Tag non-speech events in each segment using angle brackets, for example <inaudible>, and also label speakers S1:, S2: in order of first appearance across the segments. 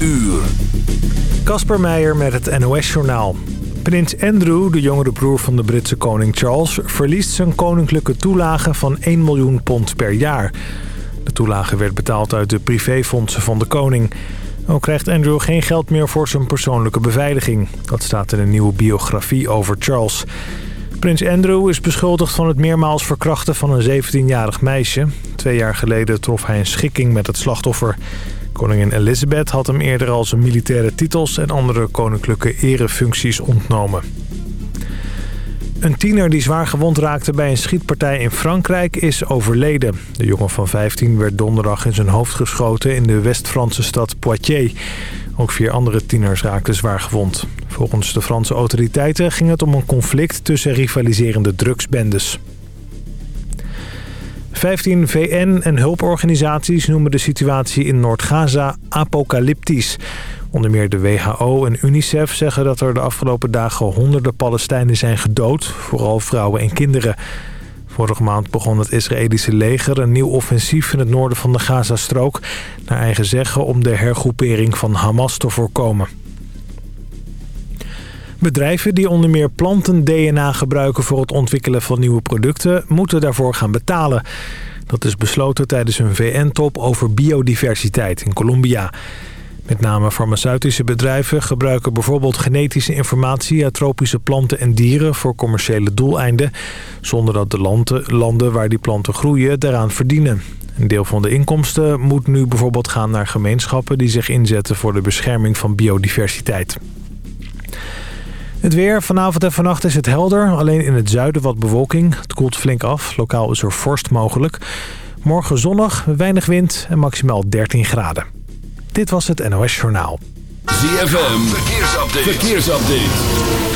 S1: uur.
S2: Kasper Meijer met het NOS-journaal. Prins Andrew, de jongere broer van de Britse koning Charles... verliest zijn koninklijke toelage van 1 miljoen pond per jaar. De toelage werd betaald uit de privéfondsen van de koning. Ook krijgt Andrew geen geld meer voor zijn persoonlijke beveiliging. Dat staat in een nieuwe biografie over Charles... Prins Andrew is beschuldigd van het meermaals verkrachten van een 17-jarig meisje. Twee jaar geleden trof hij een schikking met het slachtoffer. Koningin Elizabeth had hem eerder al zijn militaire titels... en andere koninklijke erefuncties ontnomen. Een tiener die zwaar gewond raakte bij een schietpartij in Frankrijk is overleden. De jongen van 15 werd donderdag in zijn hoofd geschoten in de West-Franse stad Poitiers. Ook vier andere tieners raakten zwaar gewond. Volgens de Franse autoriteiten ging het om een conflict tussen rivaliserende drugsbendes. 15 VN- en hulporganisaties noemen de situatie in Noord-Gaza apocalyptisch. Onder meer de WHO en UNICEF zeggen dat er de afgelopen dagen honderden Palestijnen zijn gedood, vooral vrouwen en kinderen. Vorige maand begon het Israëlische leger een nieuw offensief in het noorden van de Gazastrook... naar eigen zeggen om de hergroepering van Hamas te voorkomen. Bedrijven die onder meer planten-DNA gebruiken voor het ontwikkelen van nieuwe producten... moeten daarvoor gaan betalen. Dat is besloten tijdens een VN-top over biodiversiteit in Colombia. Met name farmaceutische bedrijven gebruiken bijvoorbeeld genetische informatie uit tropische planten en dieren voor commerciële doeleinden, zonder dat de landen, landen waar die planten groeien daaraan verdienen. Een deel van de inkomsten moet nu bijvoorbeeld gaan naar gemeenschappen die zich inzetten voor de bescherming van biodiversiteit. Het weer. Vanavond en vannacht is het helder. Alleen in het zuiden wat bewolking. Het koelt flink af. Lokaal is er vorst mogelijk. Morgen zonnig, weinig wind en maximaal 13 graden. Dit was het NOS Journaal.
S1: ZFM. Verkeersupdate. Verkeersupdate.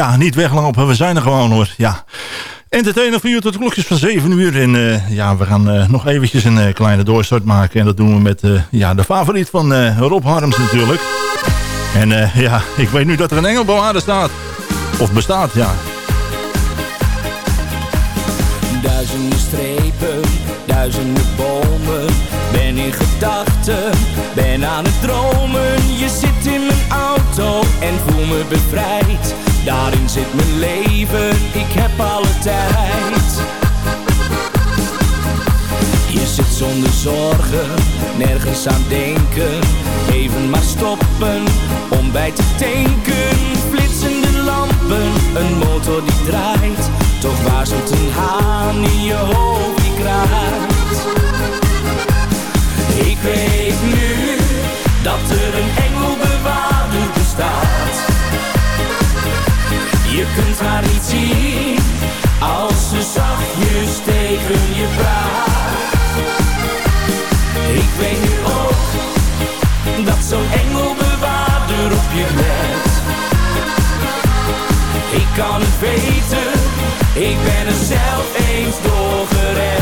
S3: Ja,
S4: niet weglopen. We zijn er gewoon hoor. Ja. Entertainer voor u tot de klokjes van 7 uur. En eh, ja, we gaan eh, nog eventjes een eh, kleine doorstart maken. En dat doen we met ja, de favoriet van Rob Harms natuurlijk. En ja, ik weet nu dat er een engelbewaarder staat. Of bestaat, ja.
S5: Duizenden strepen, duizenden bomen. Ben in gedachten, ben aan het dromen. Je zit in mijn auto en voel me bevrijd. Daarin zit mijn leven, ik heb alle tijd. Je zit zonder zorgen, nergens aan denken. Even maar stoppen, om bij te tanken. Flitsende lampen, een motor die draait. Toch waarschuwt een haan in je hoofd die. Ik weet nu, dat er een engelbewaarder bestaat. Je kunt haar niet zien, als ze zachtjes tegen je praat. Ik weet nu ook, dat zo'n engelbewaarder op je let. Ik kan het weten, ik ben er zelf eens door gered.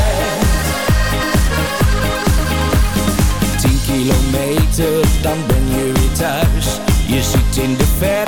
S5: Tien kilometer, dan ben je weer thuis. Je ziet in de verte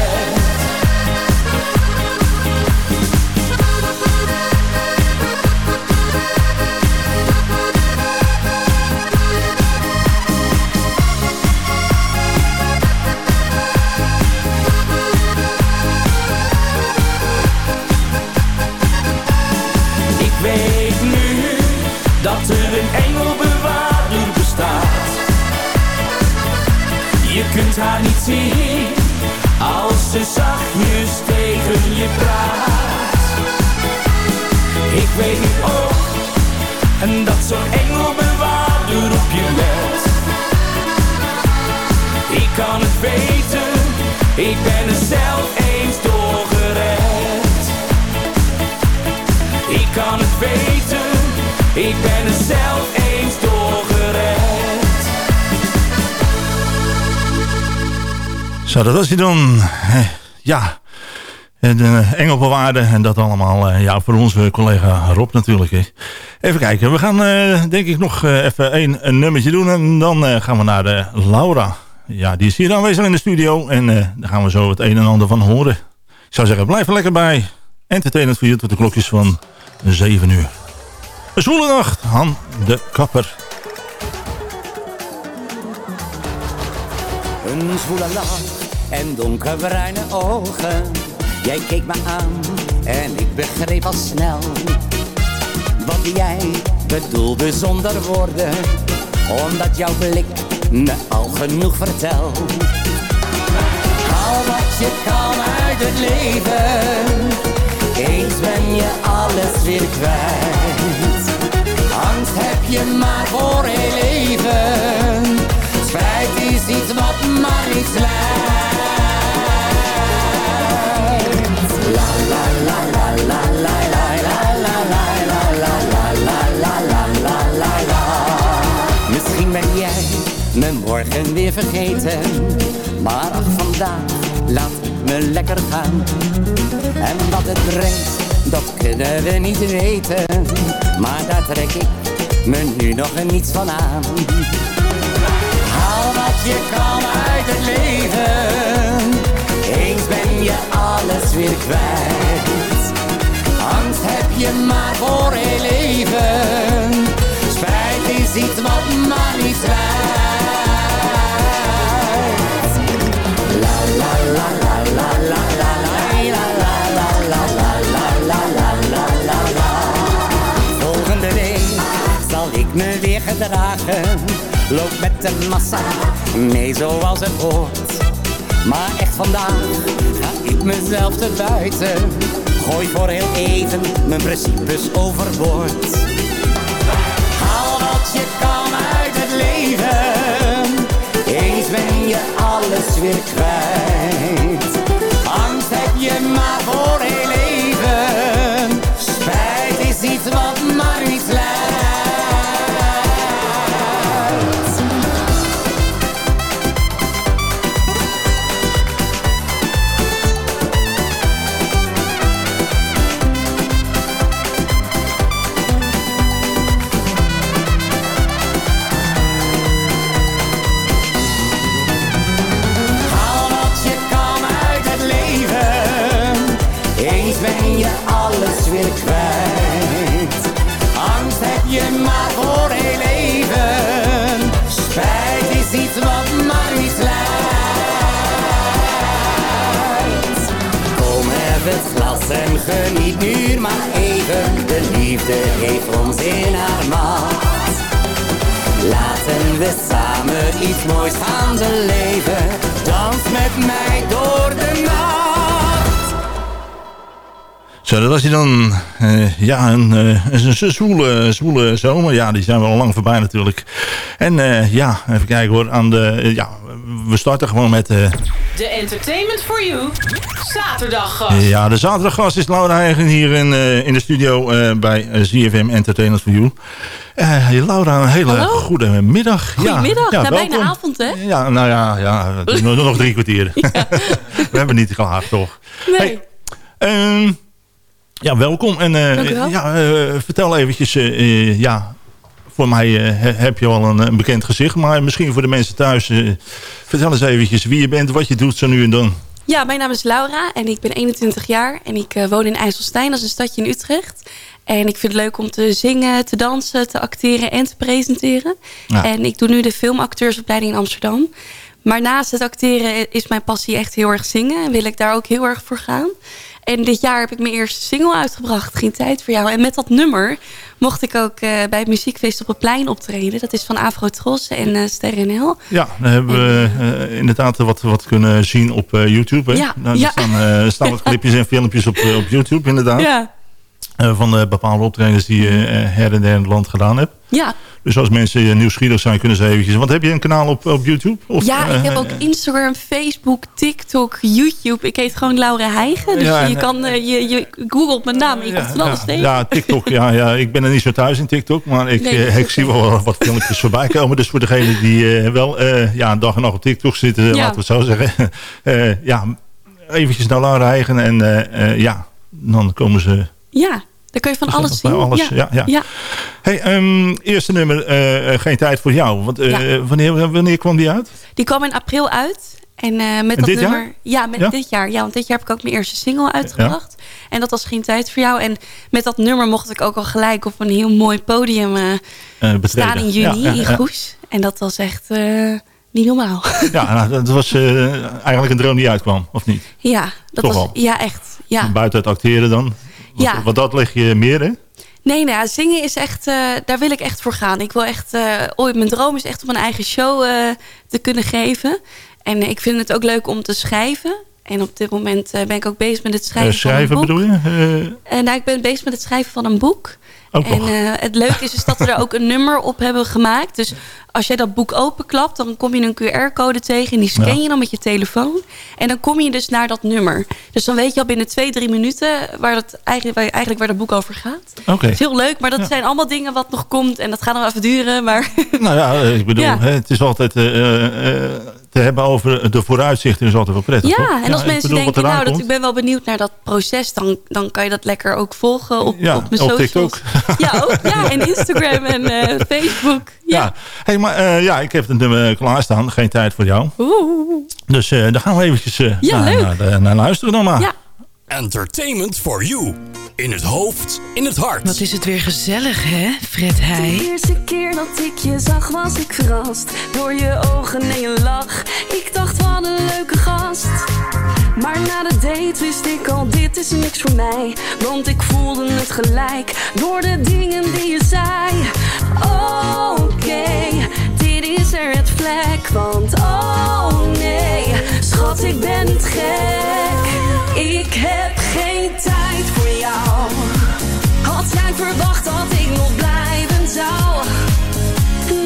S4: Zo, dat was hij dan. Eh, Ja, en uh, Engelbewaarde en dat allemaal eh, ja, voor onze collega Rob natuurlijk. Even kijken, we gaan eh, denk ik nog eh, even één een nummertje doen en dan eh, gaan we naar de Laura. Ja, die is hier aanwezig in de studio en eh, daar gaan we zo het een en ander van horen. Ik zou zeggen, blijf er lekker bij. Entertainment voor je tot de klokjes van 7 uur. Een zwoele nacht, Han de Kapper.
S5: Een zwoele
S6: en donkerbruine ogen. Jij keek me aan en ik begreep al snel wat jij bedoelde zonder woorden, omdat jouw blik me al genoeg vertelt. Al wat je kan uit het leven, eens ben je alles weer kwijt. Angst heb je maar voor heel leven, spijt is iets wat Misschien ben jij me morgen weer vergeten. Maar ach, vandaag laat me lekker gaan. En wat het brengt, dat kunnen we niet weten. Maar daar trek ik me nu nog niets van aan je kan uit het leven Eens ben je alles weer kwijt Angst heb je maar voor heel leven Spijt is iets wat maar niet La la la la la la la la la la la la la la la la la la Volgende week zal ik me weer gedragen Loop met de massa mee zoals het hoort. Maar echt vandaag ga ik mezelf te buiten. Gooi voor heel even mijn principes overboord. Haal wat je kan uit het leven. Eens ben je alles weer kwijt Angst heb je maar voor heel leven. Spijt is iets wat maar niet slijt. Kom heb glas en geniet nu maar even. De liefde heeft ons in haar macht. Laten we samen iets moois gaan beleven. Dans met mij door de nacht.
S4: Zo, dat was hij dan. Eh, ja, een, eh, een, zwoele, zwoele zomer. Ja, die zijn wel al lang voorbij natuurlijk. En eh, ja, even kijken hoor. Aan de, ja, we starten gewoon met...
S7: De Entertainment for You zaterdaggast.
S4: ja, de zaterdaggast is Laura Eigen hier in, in de studio bij ZFM Entertainment for You. Laura, een hele
S8: Hallo.
S4: goede middag.
S8: Goedemiddag,
S4: ja,
S8: nou, bijna avond, hè?
S4: Ja, nou ja, ja nog, nog drie kwartier. <laughs> we hebben niet klaar, toch?
S8: Nee.
S4: Ehm, ja, welkom. En eh,
S8: wel.
S4: ja, eh, vertel eventjes, eh, ja, voor mij he- heb je al een, een bekend gezicht, maar misschien voor de mensen thuis, vertel eens eventjes wie je bent, wat je doet zo nu en dan.
S8: Ja, mijn naam is Laura en ik ben 21 jaar en ik woon in IJsselstein, dat is een stadje in Utrecht. En ik vind het leuk om te zingen, te dansen, te acteren en te presenteren.
S4: Ja.
S8: En ik doe nu de filmacteursopleiding in Amsterdam. Maar naast het acteren is mijn passie echt heel erg zingen en wil ik daar ook heel erg voor gaan. En dit jaar heb ik mijn eerste single uitgebracht, Geen Tijd voor Jou. En met dat nummer mocht ik ook eh, bij het muziekfeest op het plein optreden. Dat is van Afro Tros en eh Sterren NL.
S4: Ja, dan hebben we eh, inderdaad wat, wat kunnen zien op YouTube. Hè?
S8: Ja,
S4: Nou,
S8: ja.
S4: Er staan, staan wat clipjes en filmpjes op, op YouTube inderdaad.
S8: Ja,
S4: van de bepaalde optredens die je eh, her en der in het land gedaan hebt.
S8: ja.
S4: Dus als mensen eh, nieuwsgierig zijn, kunnen ze eventjes... Want heb je een kanaal op, op YouTube? Of,
S8: Ja, ik heb
S4: eh,
S8: ook Instagram, Facebook, TikTok, YouTube. Ik heet gewoon Laura Heigen. Dus
S4: Ja,
S8: je kan, eh, je, je googelt mijn naam en je komt van alles
S4: ja,
S8: tegen.
S4: ja, TikTok. Ja, ja, ik ben er niet zo thuis in TikTok. Maar ik,
S8: Nee,
S4: eh, ik zie wel wat filmpjes voorbij komen. Dus voor degenen die eh, wel eh, ja, een dag en nacht op TikTok zitten,
S8: Ja.
S4: laten we het zo zeggen. <laughs> eh, ja, eventjes naar Laura Eigen. En eh, eh, ja, dan komen ze...
S8: Ja, daar kun je van
S4: Dus
S8: alles zien.
S4: alles, ja, ja.
S8: ja.
S4: Hey, ehm, eerste nummer, eh, Geen Tijd voor Jou. Want, eh, wanneer, wanneer kwam die uit?
S8: Die kwam in april uit. En eh, met dat
S4: dit jaar?
S8: nummer. Ja, met
S4: Ja?
S8: dit jaar. Ja, want dit jaar heb ik ook mijn eerste single uitgebracht. En dat was geen tijd voor jou. En met dat nummer mocht ik ook al gelijk op een heel mooi podium
S4: betreden.
S8: staan in juni
S4: Ja,
S8: in. Goes. En dat was echt.
S9: niet normaal.
S4: Ja, <laughs> nou, dat was eigenlijk een droom die uitkwam, of niet?
S9: ja, dat
S4: Toch
S9: was,
S4: wel?
S9: ja, echt. Ja.
S4: Buiten het acteren dan. Want,
S9: Ja.
S4: want dat leg je meer, hè?
S9: Nee, nou zingen is echt, eh, daar wil ik echt voor gaan. Ik wil echt, eh, ooit, mijn droom is echt om een eigen show eh, te kunnen geven. En ik vind het ook leuk om te schrijven. En op dit moment ben ik ook bezig met het schrijven,
S4: schrijven
S9: van een boek.
S4: bedoel je?
S9: En nou, ik ben bezig met het schrijven van een boek.
S4: Ook
S9: en eh, het leuke is, is dat we er ook een nummer op hebben gemaakt. Dus als jij dat boek openklapt, dan kom je een QR-code tegen. En die scan
S4: Ja.
S9: je dan met je telefoon. En dan kom je dus naar dat nummer. Dus dan weet je al binnen twee, drie minuten waar, dat eigenlijk, waar, eigenlijk waar dat boek over gaat.
S4: Oké.
S9: Het is heel leuk, maar dat zijn allemaal dingen wat nog komt. En dat gaat nog even duren. Maar
S4: Nou ja, eh, ik bedoel,
S9: Ja.
S4: hè, het is altijd eh, te hebben over de vooruitzichten is altijd wel prettig. toch?
S9: ja, en als mensen
S4: bedoel,
S9: denken, nou, dat, ik ben wel benieuwd naar dat proces. Dan, dan kan je dat lekker ook volgen op,
S4: Ja,
S9: op mijn
S4: op
S9: socials.
S4: TikTok.
S9: Ja, ook, ja, en <laughs> Instagram en eh, Facebook.
S4: Ja, hey, maar eh, ja, ik heb het nummer klaarstaan. Geen tijd voor jou.
S9: Oeh.
S4: Dus eh daar gaan we eventjes
S7: Ja,
S4: naar, naar, naar luisteren dan maar.
S9: Ja.
S7: Entertainment for you. In het hoofd, in het hart.
S10: Wat is het weer gezellig, hè, Fred Heij?
S8: De eerste keer dat ik je zag was ik verrast Door je ogen en je lach Ik dacht wat een leuke gast Maar na de date wist ik al dit is niks voor mij Want ik voelde het gelijk Door de dingen die je zei Oké, dit is er het vlek Want oh nee, schat ik ben niet gek Ik heb geen tijd voor jou had jij verwacht dat ik nog blijven zou?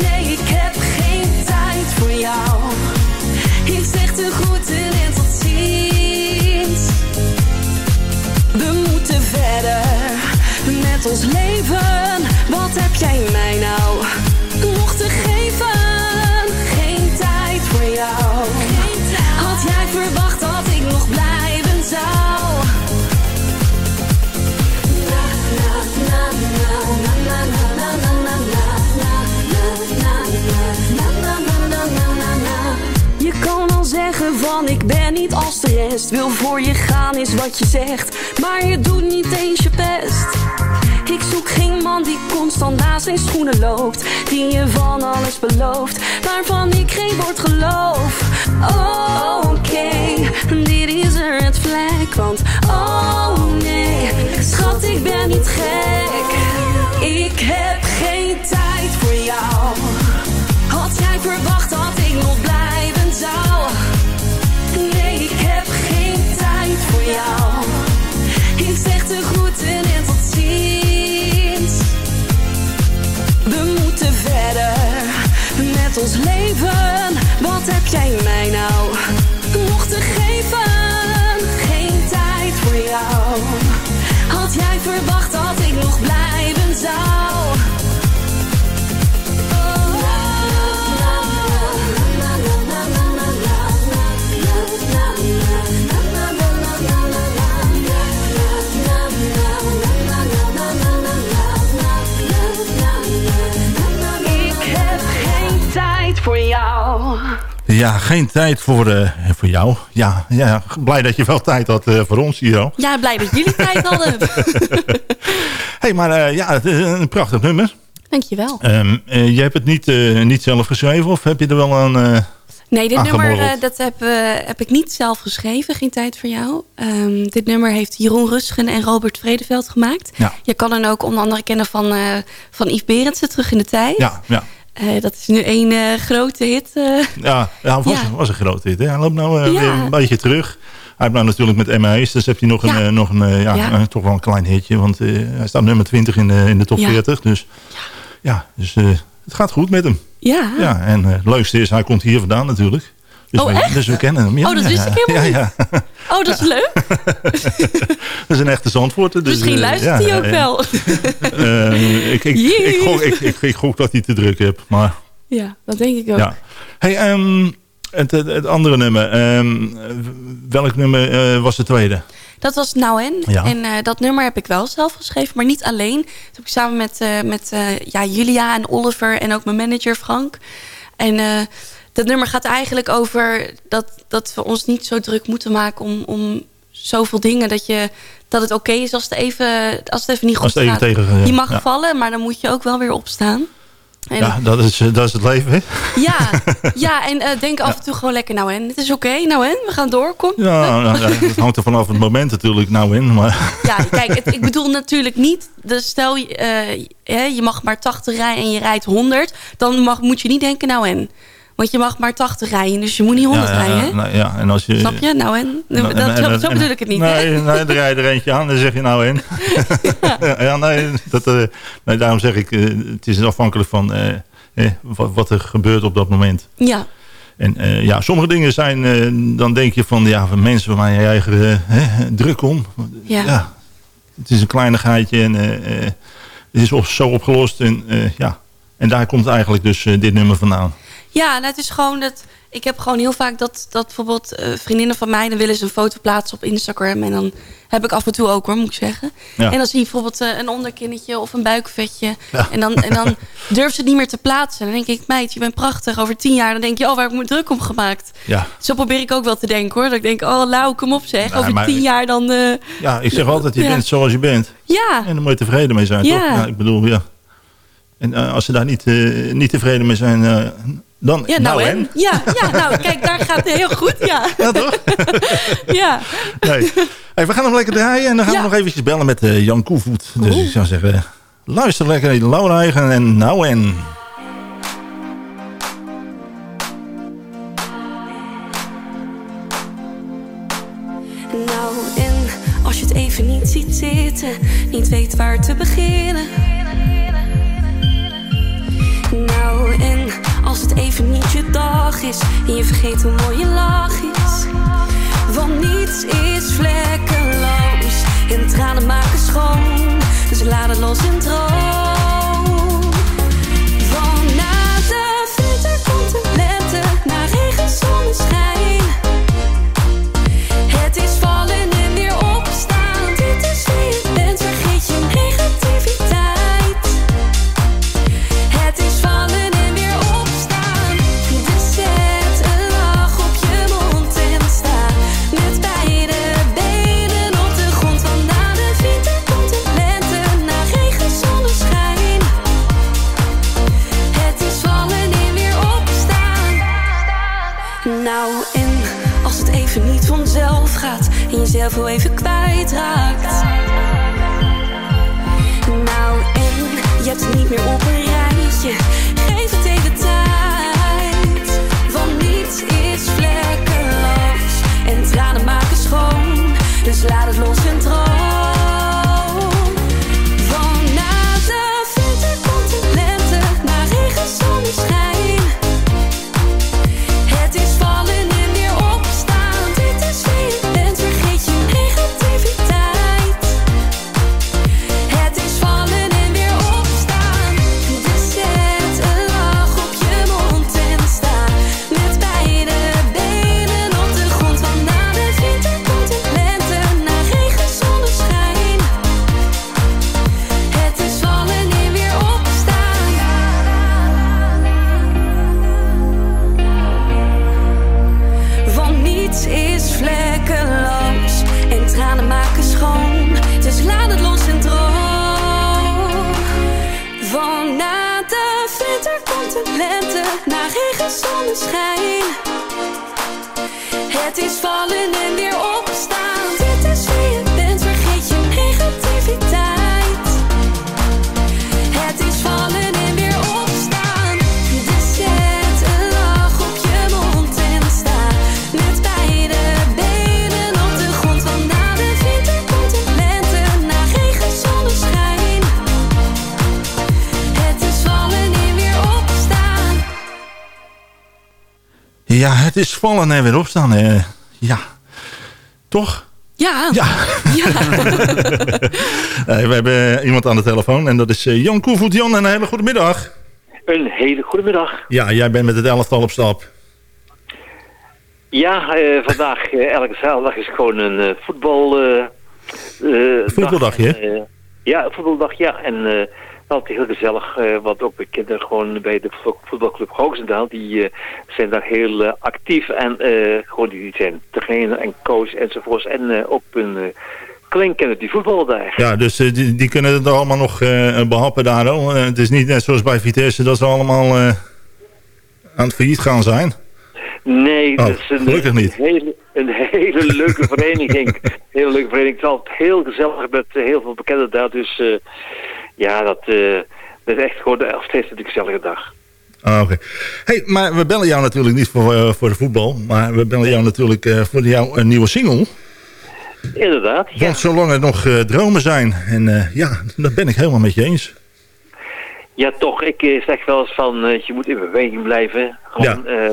S8: Nee, ik heb geen tijd voor jou. Ik zeg de groeten en tot ziens. We moeten verder met ons leven. Wat heb jij mij nou van ik ben niet als de rest. Wil voor je gaan is wat je zegt Maar je doet niet eens je best. Ik zoek geen man die constant naast zijn schoenen loopt Die je van alles belooft Waarvan ik geen woord geloof. Oh, Oké, dit is er het vlek Want oh nee, schat ik ben niet gek. Ik heb geen tijd voor jou. Had jij verwacht dat ik nog blijven
S4: Ja, geen tijd voor, eh, voor jou. Ja, ja, blij dat je wel tijd had eh, voor ons hier.
S9: Ja, blij dat jullie tijd hadden. <laughs> <laughs>
S4: hey, maar eh, ja, het is een prachtig nummer.
S9: Dankjewel.
S4: Eh, je hebt het niet, niet zelf geschreven of heb je er wel aan eh
S9: Nee, dit nummer dat heb, heb ik niet zelf geschreven. Geen tijd voor jou. Ehm, dit nummer heeft Jeroen Rusgen en Robert Vredeveld gemaakt.
S4: Ja.
S9: Je kan hem ook onder andere kennen van, van Yves Berendsen, Terug in de Tijd.
S4: Ja, ja.
S9: Eh, dat is nu één eh, grote hit. eh.
S4: Ja, ja, was,
S9: Ja.
S4: was een grote hit. Hè? Hij loopt nou
S9: Ja.
S4: weer een beetje terug. Hij heeft nou natuurlijk met MA's, dus heb je nog een,
S9: Ja.
S4: nog een ja, toch wel een klein hitje. Want hij staat nummer 20 in de, in de top
S9: Ja.
S4: 40. Dus ja, dus, het gaat goed met hem.
S9: Ja.
S4: Ja, en het leukste is, hij komt hier vandaan natuurlijk. Dus,
S9: Oh,
S4: we,
S9: echt?
S4: dus we kennen hem. Ja,
S9: Oh, dat wist ik helemaal
S4: ja, Ja,
S9: Oh, dat is leuk. <laughs>
S4: dat is een echte Zandvoorter. Dus,
S9: Misschien
S4: eh,
S9: luistert hij ook wel.
S4: Eh, ik, ik, ik, gok, ik, ik, ik gok dat hij te druk hebt, maar...
S9: ja, dat denk ik ook.
S4: Ja. Hey, ehm, het, het, het andere nummer. ehm, welk nummer eh, was de tweede?
S9: Dat was Nou En.
S4: Ja.
S9: En dat nummer heb ik wel zelf geschreven, maar niet alleen. Dat heb ik samen met, met ja, Julia en Oliver en ook mijn manager Frank. En dat nummer gaat eigenlijk over dat, dat we ons niet zo druk moeten maken om, om zoveel dingen. Dat, je, dat het oké is als het, even, als het even niet goed
S4: Als het even
S9: gaat.
S4: tegen,
S9: je mag
S4: ja.
S9: vallen, maar dan moet je ook wel weer opstaan.
S11: En-
S4: Ja, dat is, dat is het leven, hè?
S11: Ja, <laughs> ja en eh, denk af en toe gewoon lekker, nou en, het is oké, nou en, we gaan door, kom.
S4: Ja, nou, het hangt er vanaf het moment natuurlijk nou in. Maar
S11: Ja, kijk, het- ik bedoel natuurlijk niet, dus stel je, hè, je mag maar 80 rijden en je rijdt 100, dan mag, moet je niet denken, nou en. Want je mag maar 80 rijden, dus je moet niet 100
S4: ja, ja,
S11: rijden,
S4: nou, ja, en als je,
S11: Snap je? Nou en,
S4: Nou,
S11: dat,
S4: en-
S11: zo,
S4: en-
S11: zo
S4: en-
S11: bedoel ik het niet,
S4: Nee, dan rij je er eentje aan en dan zeg je nou in. <laughs> ja. ja, nee, dat, eh, nee, daarom zeg ik, eh, het is afhankelijk van eh, eh, wat, wat er gebeurt op dat moment.
S11: Ja,
S4: En ja, sommige dingen zijn, dan denk je van, ja, van mensen waar je eigen druk om.
S11: ja.
S4: het is een kleinigheidje en het is zo opgelost. En, ja. en daar komt eigenlijk dus dit nummer vandaan.
S11: Ja, nou, het is gewoon dat... Ik heb gewoon heel vaak dat, dat bijvoorbeeld eh, vriendinnen van mij... dan willen ze een foto plaatsen op Instagram. En dan heb ik af en toe ook hoor, moet ik zeggen.
S4: Ja.
S11: En dan zie je bijvoorbeeld eh, een onderkinnetje of een buikvetje.
S4: Ja.
S11: En, dan, en dan <laughs> durft ze het niet meer te plaatsen. Dan denk ik, meid, je bent prachtig. Over tien jaar dan denk je, oh, waar heb ik me druk om gemaakt?
S4: Ja.
S11: Zo probeer ik ook wel te denken hoor. Dat ik denk, oh, Lau, kom op zeg. Over
S4: maar-
S11: tien jaar dan... eh,
S4: ja, ik zeg altijd, je bent zoals je bent.
S11: ja,
S4: En daar moet je tevreden mee zijn, toch? Ja, ik bedoel, ja. En als ze daar niet, niet tevreden mee zijn, dan...
S11: ja nou, en? Ja, ja, nou, kijk, daar gaat het heel goed, ja. <laughs>
S4: Ja, toch? <laughs>
S11: ja.
S4: Nee. Hey, we gaan nog lekker draaien en dan gaan
S11: Ja.
S4: we nog eventjes bellen met eh, Jan Koevoet. Dus ik zou zeggen, luister lekker naar Laura Eigen en nou en...
S8: Nou, en als je het even niet ziet zitten, niet weet waar te beginnen. Nou, en het even niet je dag is en je vergeet hoe mooi je lach is. Want niets is vlekkeloos en tranen maken schoon. Dus laat het los en droom. Gaat en je zelf heel even kwijtraakt. Nou, en je hebt niet meer op een rijtje. Geef het even tijd. Want niets is vlekkeloos en tranen maken schoon. Dus laat het los en droom.
S4: Ja, het is vallen en weer opstaan. eh, ja, toch?
S11: Ja.
S4: Ja. <laughs> <laughs> Eh, we hebben iemand aan de telefoon en dat is eh, Jan Koevoet. Jan, een hele goede middag.
S12: Een hele goede middag.
S4: Ja, jij bent met het elftal op stap.
S12: Ja, eh, vandaag, eh, elke zaterdag is gewoon een eh, voetbal... eh, eh,
S4: Voetbaldagje,
S12: dag. En, eh, ja, een voetbaldag, ja. En eh, altijd heel gezellig, eh, want ook mijn kinderen gewoon bij de vo- voetbalclub Hoogzendaal, die eh, zijn daar heel eh, actief en gewoon die zijn trainer en coach enzovoorts. En ook hun Klein kennen die voetballen daar.
S4: Ja, dus die, die kunnen het allemaal nog eh, behappen daar. Eh, het is niet net zoals bij Vitesse dat ze allemaal aan het failliet gaan zijn.
S12: Nee,
S4: Oh,
S12: dat is een,
S4: gelukkig niet.
S12: Hele, een hele <laughs> leuke vereniging. hele leuke vereniging. Het is altijd heel gezellig met heel veel bekenden daar. Dus ja, dat, eh, dat is echt gewoon de, steeds een gezellige dag.
S4: Ah, oké. Hey, maar we bellen jou natuurlijk niet voor, eh, voor de voetbal. Maar we bellen jou natuurlijk eh, voor jouw nieuwe single.
S12: Inderdaad. Ja.
S4: Want zolang er nog dromen zijn. En ja, dat ben ik helemaal met je eens.
S12: Ja, toch. Ik zeg wel eens van, je moet in beweging blijven. Gewoon, eh,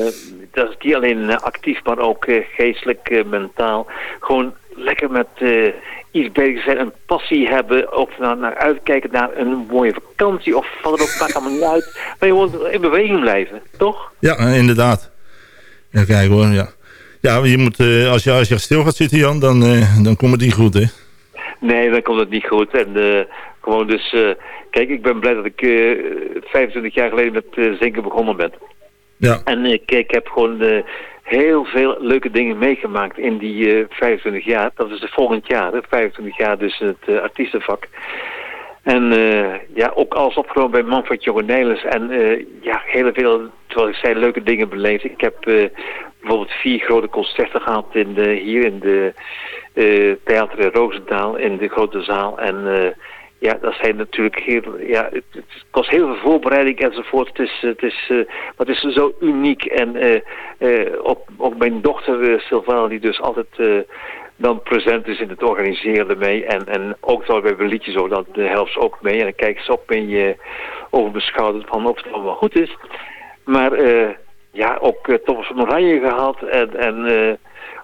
S12: dat is niet alleen actief, maar ook geestelijk, mentaal. Gewoon lekker met eh, iets bezig zijn, een passie hebben. Of naar, naar uitkijken naar een mooie vakantie. Of wat dan ook, maakt allemaal niet uit. Maar je moet in beweging blijven, toch?
S4: Ja, eh, inderdaad. Even kijken hoor, ja. Ja, je moet, eh, als, je, als je stil gaat zitten, Jan, dan, dan komt het niet goed, hè?
S12: Nee, dan komt het niet goed. En gewoon dus... kijk, ik ben blij dat ik eh 25 jaar geleden met zinken begonnen ben.
S4: Ja.
S12: En ik, ik heb gewoon heel veel leuke dingen meegemaakt in die eh 25 jaar. Dat is het volgend jaar, hè, 25 jaar dus het eh, artiestenvak. En eh, ja, ook alles opgenomen bij Manfred Jonge Nijlers. En eh, ja, heel veel, zoals ik zei, leuke dingen beleefd. Ik heb eh, bijvoorbeeld vier grote concerten gehad in de, hier in de eh, Theater in Roosendaal, in de grote zaal. En eh, ja, dat zijn natuurlijk heel, ja, het, het kost heel veel voorbereiding enzovoort. Het is, het is, eh, maar het is zo uniek. En eh, eh, ook, ook mijn dochter uh, Sylvana, die dus altijd dan present is in het organiseren mee. En, en ook zo bij liedjes over, dat uh, helpt ze ook mee. En dan kijkt ze op en je mijn schouder van of het allemaal goed is. Maar ja, ook uh, Thomas van Oranje gehad. En, en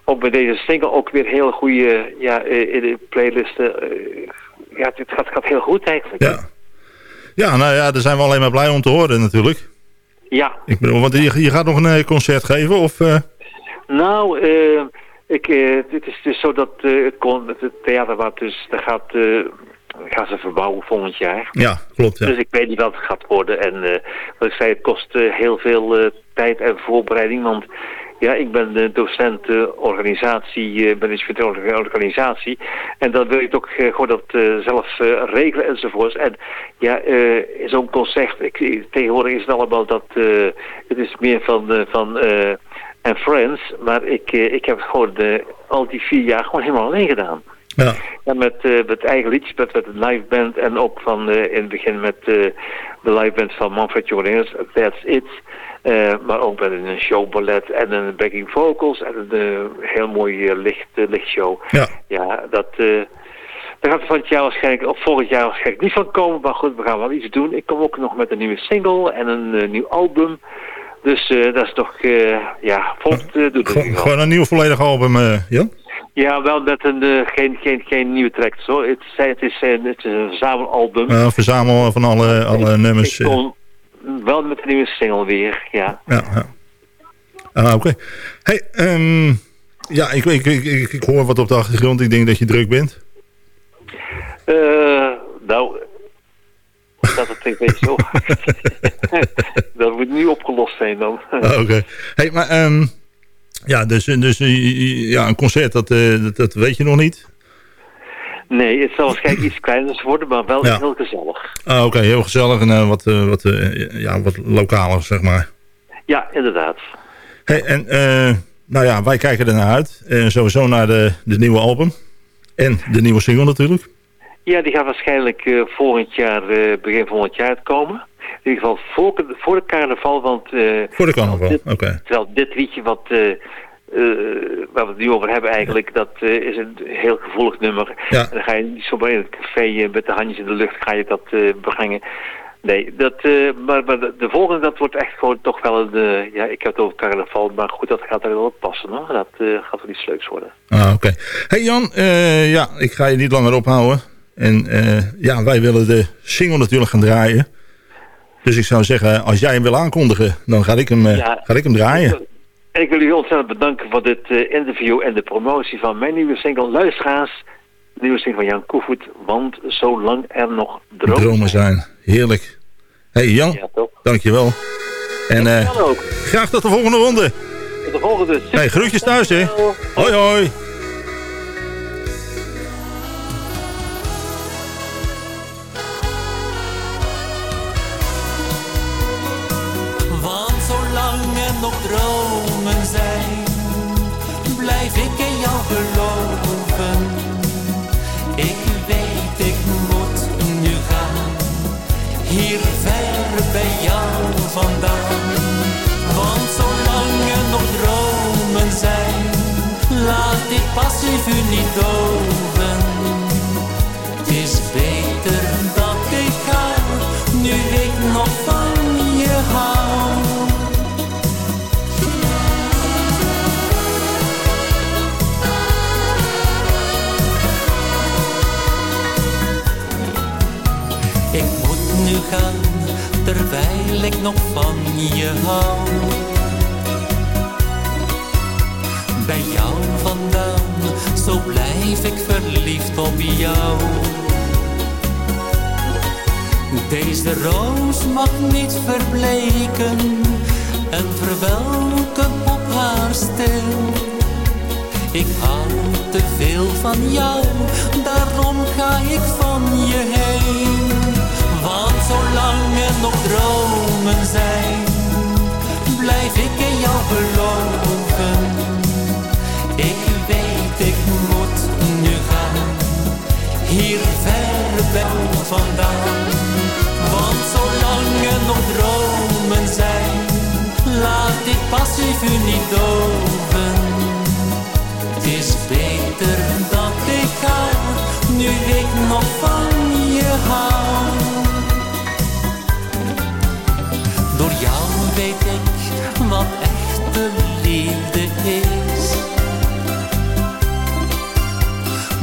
S12: ook bij deze single ook weer heel goede ja, in de playlisten. Ja, het gaat, gaat heel goed eigenlijk.
S4: Ja. Ja, nou ja, daar zijn we alleen maar blij om te horen natuurlijk.
S12: Ja.
S4: Ik bedoel, want je, je gaat nog een eh, concert geven of... eh,
S12: Nou, eh, ik, het is dus zo dat het, kon, het theater wat dus, daar gaat, gaan ze verbouwen volgend jaar.
S4: Ja, klopt. Ja.
S12: Dus ik weet niet wat het gaat worden. En wat ik zei, het kost heel veel tijd en voorbereiding. Want ja, ik ben docent eh, organisatie, uh, management en organisatie. En dan wil je toch eh, gewoon dat eh, zelf eh, regelen enzovoorts. En ja, eh, zo'n concert, ik, tegenwoordig is het allemaal dat, eh, het is meer van, eh, van eh, en Friends. Maar ik, eh, ik heb gewoon eh, al die vier jaar gewoon helemaal alleen gedaan.
S4: Ja.
S12: Ja, met, eh, met eigen liedjes, met, met een live band en ook van eh, in het begin met eh, de live band van Manfred Joris, That's It. Maar ook met een showballet en een backing vocals en een heel mooi eh, licht, lichtshow.
S4: Ja.
S12: Ja, dat... eh daar gaat het van het jaar waarschijnlijk, of volgend jaar waarschijnlijk niet van komen. Maar goed, we gaan wel iets doen. Ik kom ook nog met een nieuwe single en een nieuw album. Dus dat is toch, eh, ja, volgt uh, doet
S4: Gewoon, gewoon een nieuw volledig album, Jan?
S12: Ja, wel met een, eh, geen, geen, geen nieuwe tracks hoor. Het is, het is, een, het is een verzamelalbum.
S4: Uh, verzamel van alle, alle nummers.
S12: Ik kom wel met een nieuwe single weer, ja.
S4: Ja, ja. Ah, oké. Hey, um, ja, ik, ik, ik, ik, ik hoor wat op de achtergrond. Ik denk dat je druk bent.
S12: Uh, nou, dat het een beetje zo <laughs> <laughs> Dat moet nu opgelost zijn dan.
S4: Ah, oké. Okay. Hey, maar um, ja, dus, dus ja, een concert, dat, uh, dat, dat, weet je nog niet?
S12: Nee, het zal waarschijnlijk iets kleiner worden, maar wel ja. heel gezellig.
S4: Ah, oké, okay. heel gezellig en uh, wat, uh, wat, ja, wat lokaler, zeg maar.
S12: Ja, inderdaad.
S4: Hey, en nou ja, wij kijken ernaar uit. sowieso naar de, de nieuwe album. En de nieuwe single natuurlijk.
S12: Ja, die gaat waarschijnlijk volgend jaar, begin volgend jaar uitkomen. In ieder geval voor, voor de carnaval, want... Uh,
S4: voor de carnaval, oké. Okay.
S12: Terwijl dit liedje wat, waar we het nu over hebben eigenlijk, dat is een heel gevoelig nummer.
S4: Ja.
S12: En dan ga je niet zomaar in het café met de handjes in de lucht, ga je dat brengen. Nee, dat, maar, maar de, de, volgende, dat wordt echt gewoon toch wel een... ja, ik heb het over carnaval, maar goed, dat gaat er wel op passen, hoor. Dat gaat wel iets leuks worden.
S4: Ah, oké. Okay. Hey Jan, ja, ik ga je niet langer ophouden. En ja, wij willen de single natuurlijk gaan draaien. Dus ik zou zeggen, als jij hem wil aankondigen, dan ga ik hem, uh, ja, ga ik hem draaien.
S12: En ik wil u ontzettend bedanken voor dit uh, interview en de promotie van mijn nieuwe single. Luisteraars, de nieuwe single van Jan Koevoet, want zolang er nog dromen,
S4: dromen zijn. Heerlijk. Hey Jan, ja, dankjewel. En graag tot de volgende ronde.
S12: Tot de volgende.
S4: Hey, groetjes thuis hè. Hoi hoi.
S13: dromen zijn, blijf ik in jou geloven. Ik weet, ik moet nu gaan, hier ver bij jou vandaan. Want zolang er nog dromen zijn, laat ik passief u niet dood. Ik nog van je hou. Bij jou vandaan, zo blijf ik verliefd op jou. Deze roos mag niet verbleken en verwelken op haar stil. Ik hou te veel van jou, daarom ga ik van je heen. Want zolang er nog dromen zijn, blijf ik in jou geloven. Ik weet, ik moet nu gaan, hier ver weg vandaan. Want zolang er nog dromen zijn, laat dit passievuur niet doven. Het is beter dat ik ga, nu ik nog van je hou. Door jou weet ik wat echte liefde is.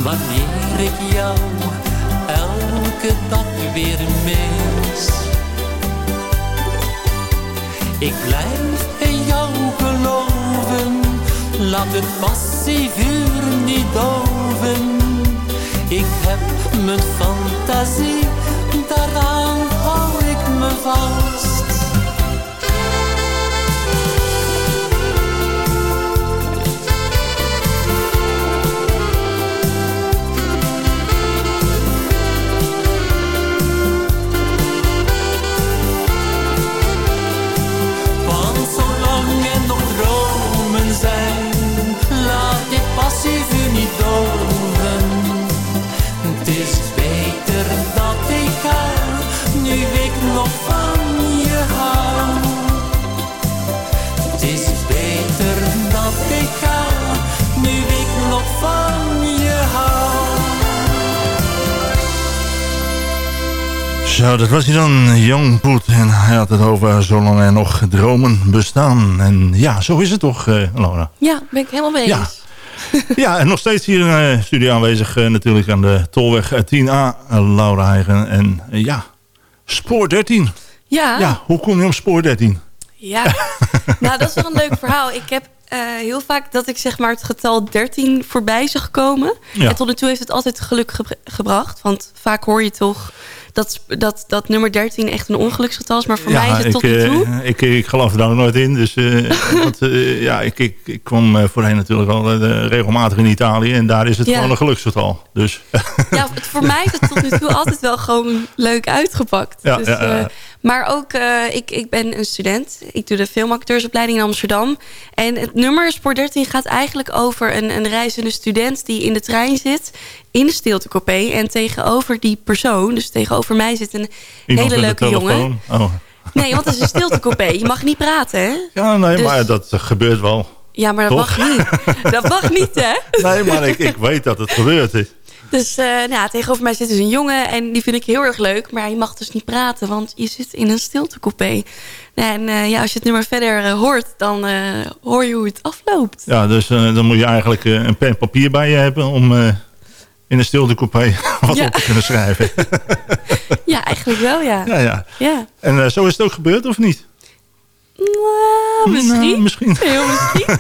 S13: Wanneer ik jou elke dag weer mis. Ik blijf in jou geloven, laat het passievuur niet doven. Ik heb mijn fantasie, daaraan hou ik me vast.
S4: Zo, dat was hij dan, Young Poet. En hij had het over zolang er nog dromen bestaan. En ja, zo is het toch, eh, Laura?
S8: Ja, ben ik helemaal mee
S4: Ja.
S8: eens. <laughs>
S4: Ja, en nog steeds hier in de studio aanwezig eh, natuurlijk aan de Tolweg eh, 10A, eh, Laura Heigen. En ja, spoor 13.
S8: Ja.
S4: Ja, hoe kom je op spoor 13?
S8: Ja, <laughs> nou dat is wel een leuk verhaal. Ik heb eh, heel vaak dat ik zeg maar het getal 13 voorbij zag komen.
S4: Ja.
S8: En tot nu toe heeft het altijd geluk gebr- gebracht. Want vaak hoor je toch dat, dat, dat nummer 13 echt een ongeluksgetal is. Maar voor mij is het
S4: ik,
S8: tot nu toe...
S4: ik, ik geloof er ook nooit in. Dus <laughs> want, eh, ja, ik, ik, ik kwam voorheen natuurlijk al regelmatig in Italië. En daar is het
S8: Ja.
S4: gewoon een geluksgetal. Dus
S8: Ja, voor mij is het tot nu toe altijd wel gewoon leuk uitgepakt.
S4: Ja,
S8: dus, maar ook, eh, ik, ik ben een student. Ik doe de filmacteursopleiding in Amsterdam. En het nummer Spoor 13 gaat eigenlijk over een, een reizende student... die in de trein zit, in de stiltecoupé. En tegenover die persoon, dus tegenover mij zit een
S4: iemand
S8: hele leuke jongen.
S4: Oh.
S8: Nee, want het is een stiltecoupé. Je mag niet praten, hè?
S4: Ja, nee,
S8: Dus-
S4: maar dat eh, gebeurt wel.
S8: Ja, maar dat
S4: Toch?
S8: mag niet. Dat mag niet, hè? <laughs>
S4: Nee, maar ik, ik weet dat het gebeurt. is.
S8: Dus eh, nou, ja, tegenover mij zit dus een jongen en die vind ik heel erg leuk. Maar je mag dus niet praten, want je zit in een stiltecoupé. Nou, en eh, ja, als je het nummer verder eh, hoort, dan hoor je hoe het afloopt.
S4: Ja, dus dan moet je eigenlijk een pen en papier bij je hebben... om in een stilte coupé <laughs> wat
S8: Ja.
S4: op te kunnen schrijven. <laughs>
S8: Ja, eigenlijk wel, ja.
S4: ja, ja.
S8: Ja.
S4: En zo is het ook gebeurd, of niet?
S8: Nou, misschien.
S4: Nou, misschien. <laughs>
S8: Heel misschien.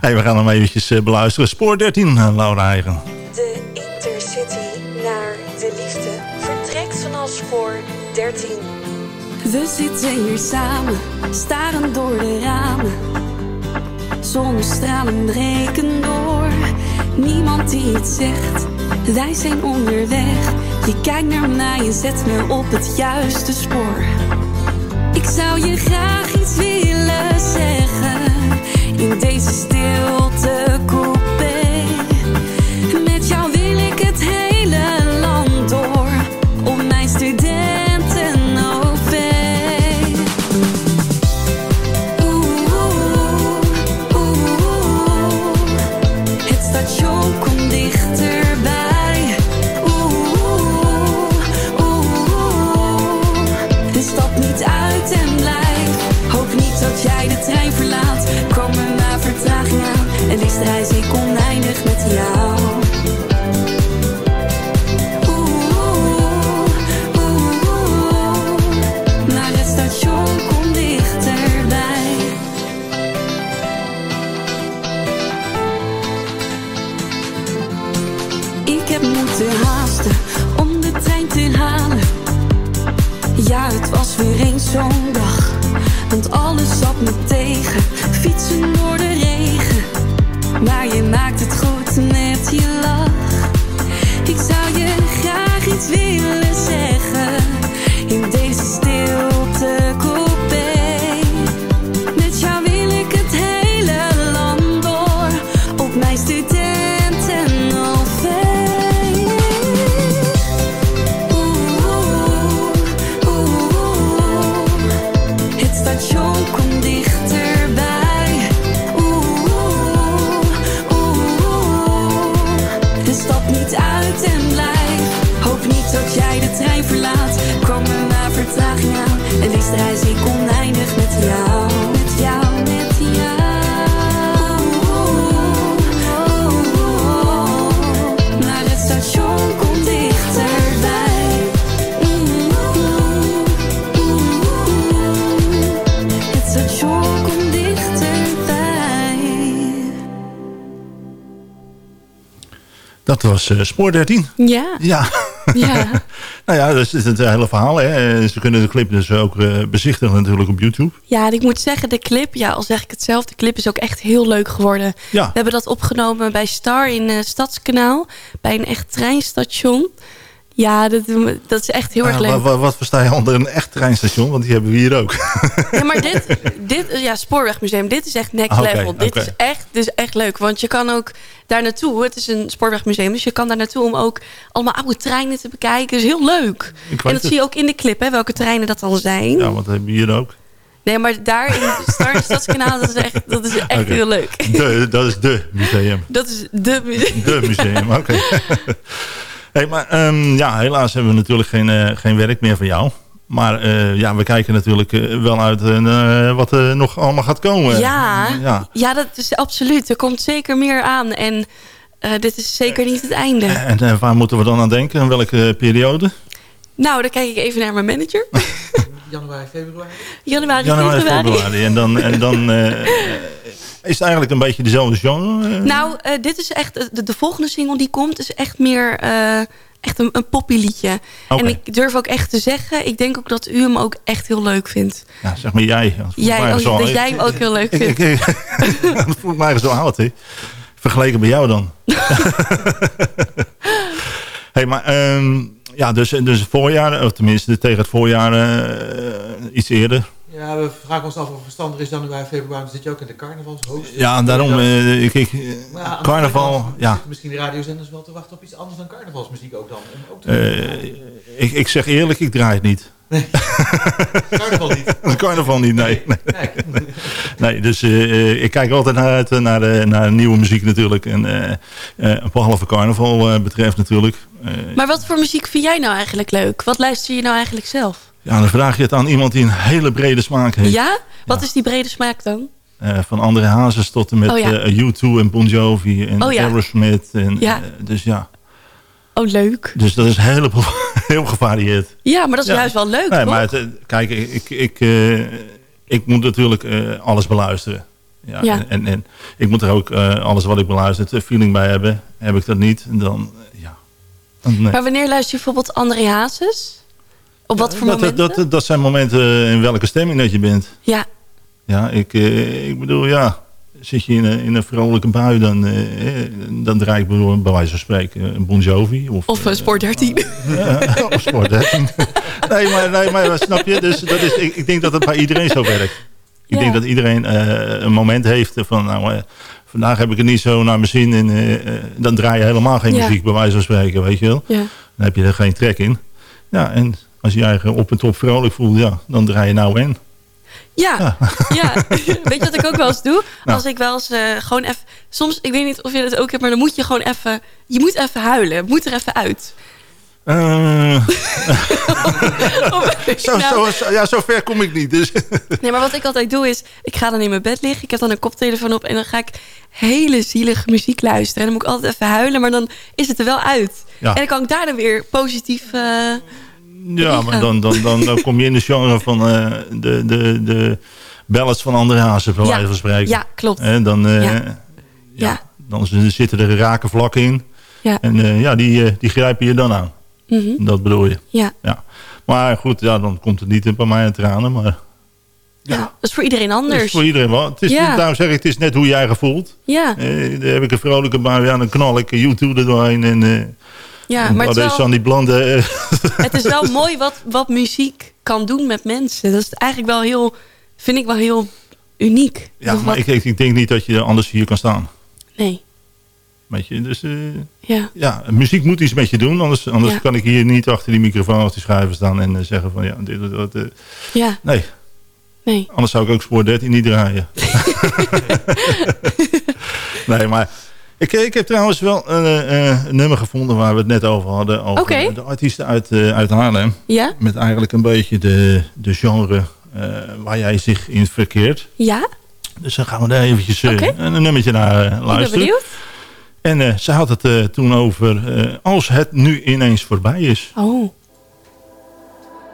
S4: Hey, we gaan hem eventjes beluisteren. Spoor 13, eh, Laura Eigen.
S14: 13. We zitten hier samen, staren door de ramen. Zonnestralen breken door, niemand die het zegt. Wij zijn onderweg, je kijkt naar mij en zet me op het juiste spoor. Ik zou je graag iets willen zeggen in deze stilte coupé. Dat
S4: was eh, Spoor 13.
S8: Ja.
S4: Ja.
S8: Ja. <laughs>
S4: nou ja, dat is het hele verhaal. Hè. Ze kunnen de clip dus ook eh, bezichtigen natuurlijk op YouTube.
S8: Ja, en ik moet zeggen, de clip, ja, al zeg ik het zelf, de clip is ook echt heel leuk geworden.
S4: Ja.
S8: We hebben dat opgenomen bij Star in eh Stadskanaal, bij een echt treinstation. Ja, dat, dat is echt heel erg
S4: Ah,
S8: leuk.
S4: wa- wa- wat versta je onder een echt treinstation? Want die hebben we hier ook.
S8: Ja, maar <laughs> dit, dit ja, Spoorwegmuseum, dit is echt next level. Dit is echt, dit is echt leuk. Want je kan ook daar naartoe, het is een spoorwegmuseum, dus je kan daar naartoe om ook allemaal oude treinen te bekijken. Dat is heel leuk. En dat
S4: het.
S8: zie je ook in de clip, hè, welke treinen dat dan zijn.
S4: ja, want dat hebben we hier ook.
S8: Nee, maar daar in Star in Stadskanaal, dat is echt, dat is echt heel leuk.
S4: De, dat is de museum.
S8: Dat is de museum.
S4: De museum, oké. <laughs> hey, maar ehm, ja, helaas hebben we natuurlijk geen, eh, geen werk meer van jou. Maar eh, ja, we kijken natuurlijk eh, wel uit eh, wat er nog allemaal gaat komen.
S8: Ja,
S4: ja.
S8: ja, dat is absoluut. Er komt zeker meer aan. En dit is zeker niet het einde.
S4: En waar moeten we dan aan denken? In welke periode?
S8: Nou, dan kijk ik even naar mijn manager. <laughs>
S15: Januari, februari?
S8: Januari,
S4: Januari,
S8: februari.
S4: februari. En dan, en dan <laughs> eh, is het eigenlijk een beetje dezelfde genre? eh?
S8: Nou, eh, dit is echt... De, de volgende single die komt is echt meer... eh, echt een, een popliedje.
S4: Oké.
S8: En ik durf ook echt te zeggen... Ik denk ook dat u hem ook echt heel leuk vindt.
S4: Ja, zeg maar jij.
S8: Jij,
S4: mij
S8: oh,
S4: zo-
S8: dat jij hem ook heel leuk
S4: Ik-
S8: vindt.
S4: ik- ik- <laughs> Dat voelt mij zo oud, hè. Vergeleken bij jou dan. <laughs> hey, maar ehm, ja, dus, dus voorjaar, of tenminste tegen het voorjaar eh, iets eerder.
S15: Ja, we vragen ons af of het verstandig is januari, februari. Dan zit je ook in de carnavalshoogste.
S4: Ja, en daarom, eh, ik, ik,
S15: Maar
S4: carnaval,
S15: kant
S4: ja.
S15: Misschien de radiozenders wel te wachten op iets anders dan carnavalsmuziek ook dan. Ook
S4: Eh, ik, ik zeg eerlijk, ik draai het niet.
S15: Carnaval <laughs> niet.
S4: Carnaval niet, nee. Nee, nee dus eh, eh, ik kijk altijd naar, uit, naar, de, naar nieuwe muziek natuurlijk. En eh eh, behalve carnaval eh, betreft natuurlijk. Eh,
S8: Maar wat voor muziek vind jij nou eigenlijk leuk? Wat luister je nou eigenlijk zelf?
S4: ja, dan vraag je het aan iemand die een hele brede smaak heeft.
S8: Ja? Wat is die brede smaak dan?
S4: Eh, van André Hazes tot en met
S8: Oh ja.
S4: eh, U2 en Bon Jovi en
S8: Oh ja.
S4: Aerosmith. En,
S8: Ja.
S4: dus ja,
S8: Oh, leuk.
S4: dus dat is heel, <laughs> heel gevarieerd.
S8: Ja, maar dat is
S4: Ja.
S8: juist wel leuk,
S4: Nee,
S8: toch?
S4: maar het, eh, kijk, ik, ik, eh, ik moet natuurlijk eh, alles beluisteren. Ja,
S8: Ja.
S4: En, en ik moet er ook eh, alles wat ik beluister, feeling bij hebben. Heb ik dat niet, dan eh, ja. Nee.
S8: Maar wanneer luister je bijvoorbeeld André Hazes? Op wat voor
S4: dat,
S8: momenten?
S4: dat, dat, dat zijn momenten in welke stemming dat je bent.
S8: Ja.
S4: Ja, ik, eh, ik bedoel, ja, zit je in een, in een vrolijke bui, dan, eh, dan draai ik bij wijze van spreken een Bon Jovi. Of,
S8: Of uh, Sport 13.
S4: Ja, <laughs> of Sport 13. nee, maar, nee, maar snap je? Dus dat is, ik, ik denk dat het bij iedereen zo werkt. Ik
S8: Ja.
S4: denk dat iedereen eh, een moment heeft van, nou, eh, vandaag heb ik het niet zo naar mijn zin. En eh, eh, dan draai je helemaal geen
S8: Ja.
S4: muziek, bij wijze van spreken, weet je wel.
S8: Ja.
S4: Dan heb je er geen trek in. Ja, en als je je eigen op en top vrolijk voelt, ja, dan draai je nou en.
S8: Ja, ja. <laughs> <laughs> weet je wat ik ook wel eens doe?
S4: Nou.
S8: Als ik wel eens eh, gewoon even... Soms, ik weet niet of je dat ook hebt, maar dan moet je gewoon even... Je moet even huilen. Moet er even uit.
S4: Eh, <laughs> zo,
S8: Nou.
S4: zo, zo, ja, zo ver kom ik niet. Dus.
S8: Nee, maar wat ik altijd doe is... Ik ga dan in mijn bed liggen. Ik heb dan een koptelefoon op. En dan ga ik hele zielige muziek luisteren. En dan moet ik altijd even huilen. Maar dan is het er wel uit.
S4: Ja.
S8: En dan kan ik daar dan weer positief... eh,
S4: Ja, maar dan, dan, dan, dan kom je in de genre van eh, de, de, de ballads van André Hazes, bij
S8: Ja.
S4: wijze van spreken.
S8: Ja, klopt.
S4: En dan, eh,
S8: Ja.
S4: dan zitten er raken vlakken in.
S8: Ja.
S4: En eh, ja, die, die grijpen je dan aan.
S8: Mhm.
S4: Dat bedoel je.
S8: Ja.
S4: ja. Maar goed, ja, dan komt het niet bij mij aan tranen. Maar
S8: ja. Dat is voor iedereen anders.
S4: is voor iedereen wel. Het is,
S8: Ja.
S4: Daarom zeg ik, het is net hoe jij gevoelt.
S8: Ja.
S4: Daar heb ik een vrolijke bui aan. Dan knal ik YouTube er doorheen. En,
S8: Ja, maar het
S4: wat
S8: is wel-
S4: die blonde... eh, <laughs>
S8: Het is wel <laughs> mooi wat, wat muziek kan doen met mensen. Dat is eigenlijk wel heel... Vind ik wel heel uniek.
S4: ja,
S8: Of
S4: maar
S8: wat-
S4: ik, ik, denk niet dat je anders hier kan staan.
S8: Nee.
S4: Weet je, dus... eh,
S8: Ja.
S4: ja, muziek moet iets met je doen. Anders, anders
S8: Ja.
S4: kan ik hier niet achter die microfoon of die schrijver staan en eh, zeggen van ja, dit, eh.
S8: Ja.
S4: Nee.
S8: Nee.
S4: Anders zou ik ook Spoor 13 niet draaien. <laughs> nee, maar ik, ik heb trouwens wel eh, eh, een nummer gevonden waar we het net over hadden. Over de artiesten uit, eh, uit Haarlem.
S8: Ja?
S4: Met eigenlijk een beetje de, de genre eh, waar jij zich in verkeert.
S8: Ja?
S4: Dus dan gaan we daar eventjes een nummertje naar eh,
S8: Ik ben
S4: luisteren.
S8: benieuwd.
S4: En eh, ze had het toen over eh, als het nu ineens voorbij is.
S8: Oh.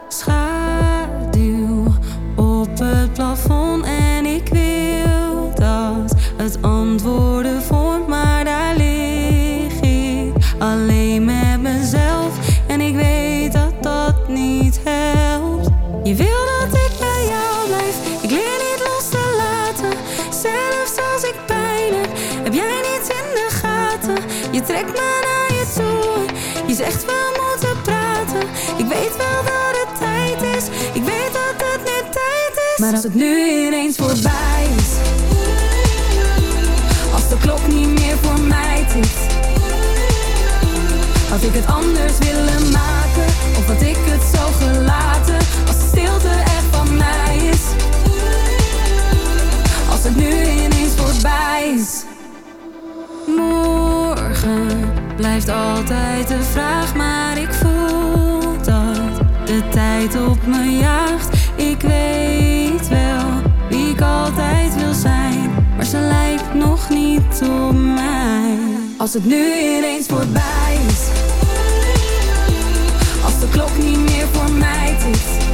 S14: Schaduw Je wil dat ik bij jou blijf, ik leer niet los te laten, zelfs als ik pijn heb, heb jij niet in de gaten. Je trekt me naar je toe, je zegt we moeten praten, ik weet wel dat het tijd is, ik weet dat het nu tijd is. Maar als het nu ineens voorbij is, als de klok niet meer voor mij tikt, had ik het anders willen maken, of had ik het zo gelaten, het nu ineens voorbij is. Morgen blijft altijd de vraag, maar ik voel dat de tijd op me jaagt. Ik weet wel wie ik altijd wil zijn, maar ze lijkt nog niet op mij. Als het nu ineens voorbij is, als de klok niet meer voor mij tikt,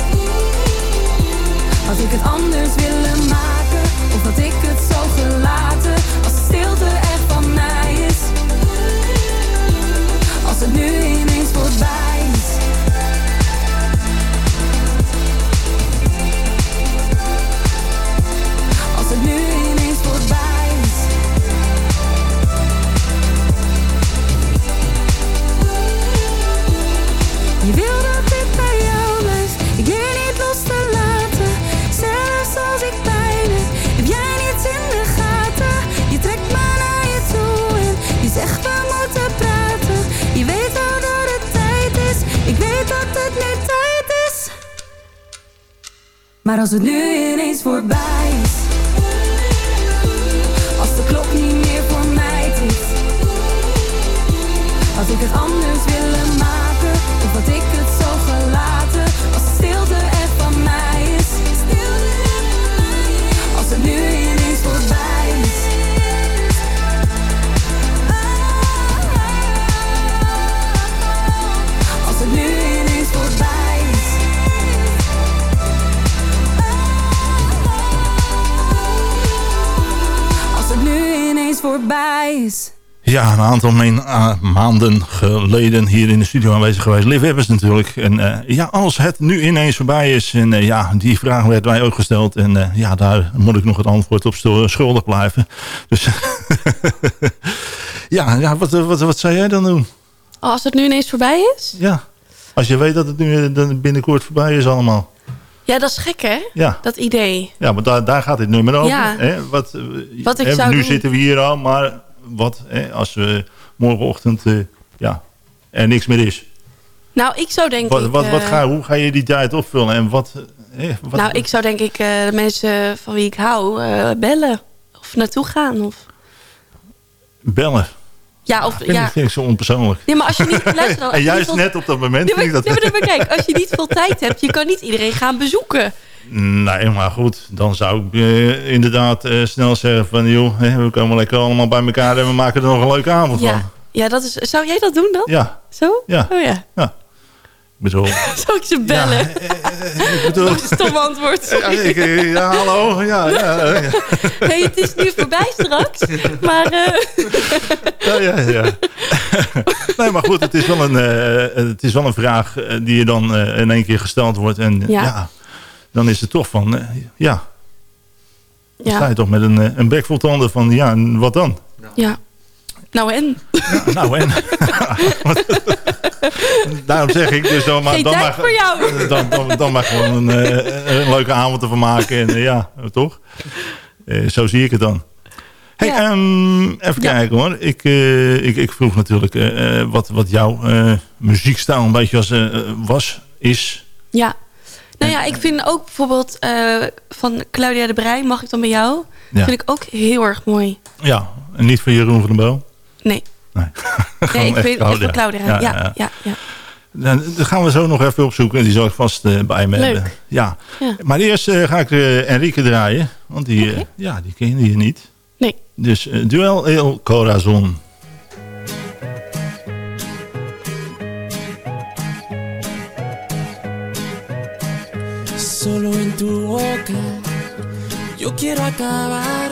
S14: had ik het anders willen maken, of had ik het zo gelaten, Maar als het nu ineens voorbij
S4: een aantal ah, maanden geleden hier in de studio aanwezig geweest. Liv Evans natuurlijk. En eh, ja, als het nu ineens voorbij is. En eh, ja, die vraag werd mij ook gesteld. En eh, ja, daar moet ik nog het antwoord op schuldig blijven. Dus <laughs> ja, ja wat, wat, wat zou jij dan doen?
S8: Oh, als het nu ineens voorbij is?
S4: Ja, als je weet dat het nu eh, binnenkort voorbij is allemaal.
S8: Ja, dat is gek hè?
S4: Ja.
S8: Dat idee.
S4: Ja, maar daar, daar gaat dit nummer over.
S8: Ja.
S4: Hè? Wat, eh,
S8: Wat ik
S4: hè,
S8: zou
S4: nu
S8: doen-
S4: zitten we hier al, maar wat hè, als we morgenochtend eh, ja, er niks meer is?
S8: Nou, ik zou denk
S4: Wat,
S8: ik...
S4: wat, wat
S8: eh,
S4: ga, hoe ga je die tijd opvullen? En wat, eh, wat,
S8: nou, ik zou denk ik eh, de mensen van wie ik hou eh, bellen. Of naartoe gaan. Of...
S4: Bellen.
S8: Ja, of,
S4: ik-
S8: ja.
S4: vind ik zo onpersoonlijk.
S8: Nee, maar als je niet... <laughs> Luister dan,
S4: en juist
S8: veel-
S4: net op dat moment
S8: Nee, maar,
S4: dat...
S8: maar, maar kijk, als je niet veel tijd hebt, je kan niet iedereen gaan bezoeken.
S4: Nee, maar goed, dan zou ik eh, inderdaad eh, snel zeggen van... joh, hè, we komen lekker allemaal bij elkaar en we maken er nog een leuke avond van.
S8: Ja, ja dat is, zou jij dat doen dan?
S4: Ja.
S8: Zo?
S4: Ja.
S8: Oh ja.
S4: Ik bedoel...
S8: Zou <laughs> ik ze bellen?
S4: ik bedoel...
S8: Dat is een stom antwoord.
S4: Ja, ik, eh, ja, hallo. Ja, ja, ja. <laughs>
S8: hey, het is nu voorbij straks. Maar eh,
S4: Ja, ja, ja. <laughs> nee, maar goed, het is wel een, eh, het is wel een vraag eh, die je dan eh, in één keer gesteld wordt. En eh,
S8: Ja.
S4: ja. dan is het toch van, eh, ja, dan
S8: Ja.
S4: sta je toch met een, eh, een bek vol tanden van, ja, en wat dan?
S8: ja. Nou en?
S4: Nou, en? <laughs> Daarom zeg ik dus dan maar, dan maar. Dan, dan, dan maar gewoon een, eh, een leuke avond ervan maken. En, eh, ja, toch? Eh, zo zie ik het dan. Hey, ehm, even kijken hoor. Ik, ik, ik vroeg natuurlijk wat, wat jouw eh, muziekstijl een beetje was, was, is.
S8: Ja. Nou ja, ik vind ook bijvoorbeeld van Claudia de Brij, mag ik dan bij jou?
S4: Ja.
S8: Vind ik ook heel erg mooi.
S4: Ja, en niet van Jeroen van den Bel.
S8: Nee.
S4: Nee, <laughs>
S8: Nee, ik
S4: echt
S8: vind echt van Claudia. Ja, ja, ja. ja,
S4: Dan dan gaan we zo nog even opzoeken. Die zal ik vast eh, bij me
S8: Leuk.
S4: hebben. Ja.
S8: Ja.
S4: Maar eerst eh, ga ik eh, Enrique draaien. Want die, eh, ja, die ken je niet.
S8: Nee.
S4: Dus Duel El Corazon.
S13: Solo en tu boca yo quiero acabar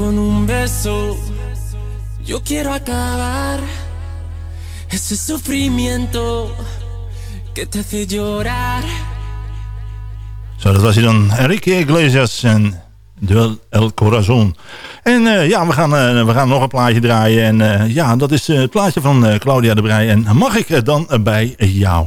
S13: Con
S16: un
S13: beso yo quiero acabar ese sufrimiento que te hace llorar.
S4: Zo, dat was hij dan. Enrique Iglesias en Duel El Corazon. En eh, ja, we gaan, eh, we gaan nog een plaatje draaien. En eh, ja, dat is het plaatje van Claudia de Brij. En mag ik dan bij jou?